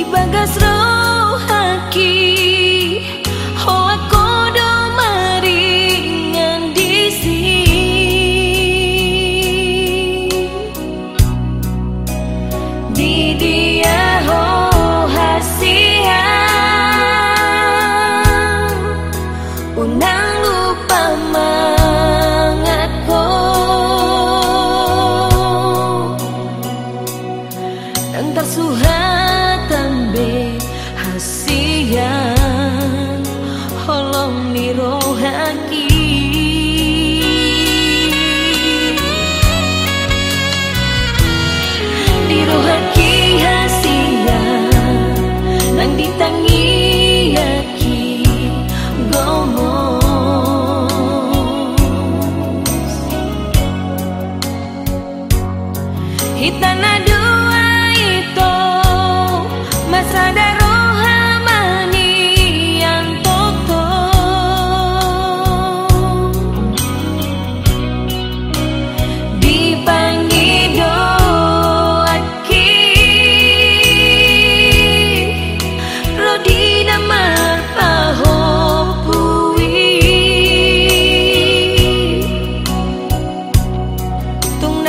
di bagas rohaki hoa kodo maringan di sini di dia ho hasia unang lupa ma.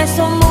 regreso